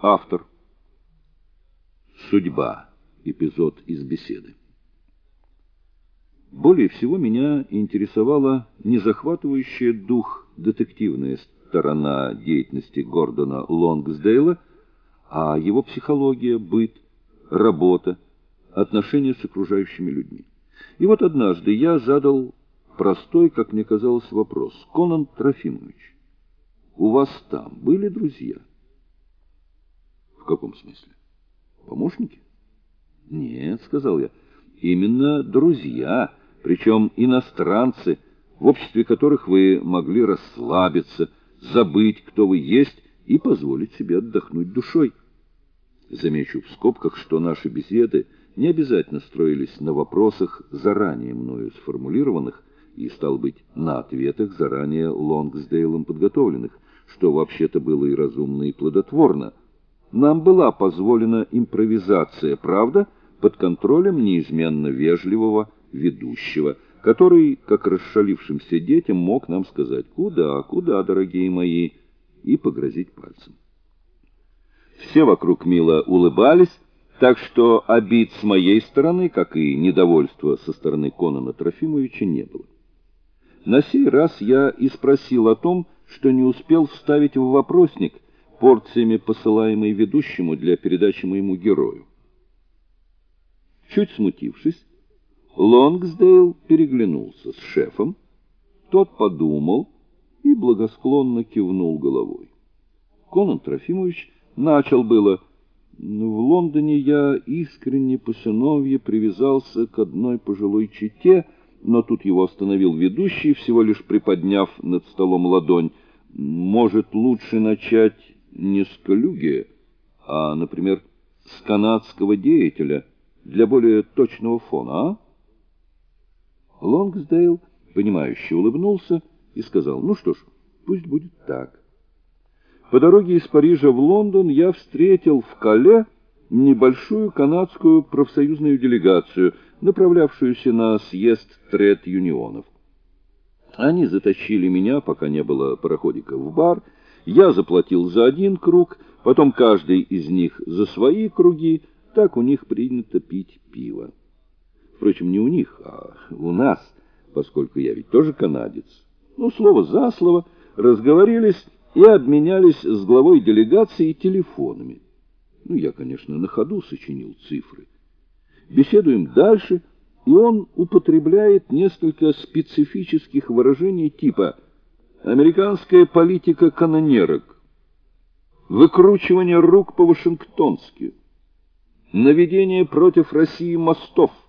Автор. Судьба. Эпизод из беседы. Более всего меня интересовала не захватывающая дух детективная сторона деятельности Гордона Лонгсдейла, а его психология, быт, работа, отношения с окружающими людьми. И вот однажды я задал простой, как мне казалось, вопрос. Конан Трофимович, у вас там были друзья? Каком смысле? Помощники? Нет, сказал я. Именно друзья, причем иностранцы, в обществе которых вы могли расслабиться, забыть, кто вы есть, и позволить себе отдохнуть душой. Замечу в скобках, что наши беседы не обязательно строились на вопросах, заранее мною сформулированных, и, стал быть, на ответах, заранее Лонгсдейлом подготовленных, что вообще-то было и разумно, и плодотворно — нам была позволена импровизация, правда, под контролем неизменно вежливого ведущего, который, как расшалившимся детям, мог нам сказать «Куда, куда, дорогие мои?» и погрозить пальцем. Все вокруг мило улыбались, так что обид с моей стороны, как и недовольства со стороны Конана Трофимовича, не было. На сей раз я и спросил о том, что не успел вставить в вопросник – порциями, посылаемой ведущему для передачи моему герою. Чуть смутившись, Лонгсдейл переглянулся с шефом, тот подумал и благосклонно кивнул головой. Конан Трофимович начал было в Лондоне я искренне по сыновье привязался к одной пожилой чете, но тут его остановил ведущий, всего лишь приподняв над столом ладонь. Может, лучше начать не с Калюги, а, например, с канадского деятеля для более точного фона, а? Лонгсдейл, понимающе улыбнулся и сказал, ну что ж, пусть будет так. По дороге из Парижа в Лондон я встретил в Кале небольшую канадскую профсоюзную делегацию, направлявшуюся на съезд тред-юнионов. Они затащили меня, пока не было пароходика, в бар, я заплатил за один круг, потом каждый из них за свои круги, так у них принято пить пиво. Впрочем, не у них, а у нас, поскольку я ведь тоже канадец. Ну, слово за слово, разговорились и обменялись с главой делегации телефонами. Ну, я, конечно, на ходу сочинил цифры. Беседуем дальше, и он употребляет несколько специфических выражений типа «вы». Американская политика канонерок, выкручивание рук по-вашингтонски, наведение против России мостов —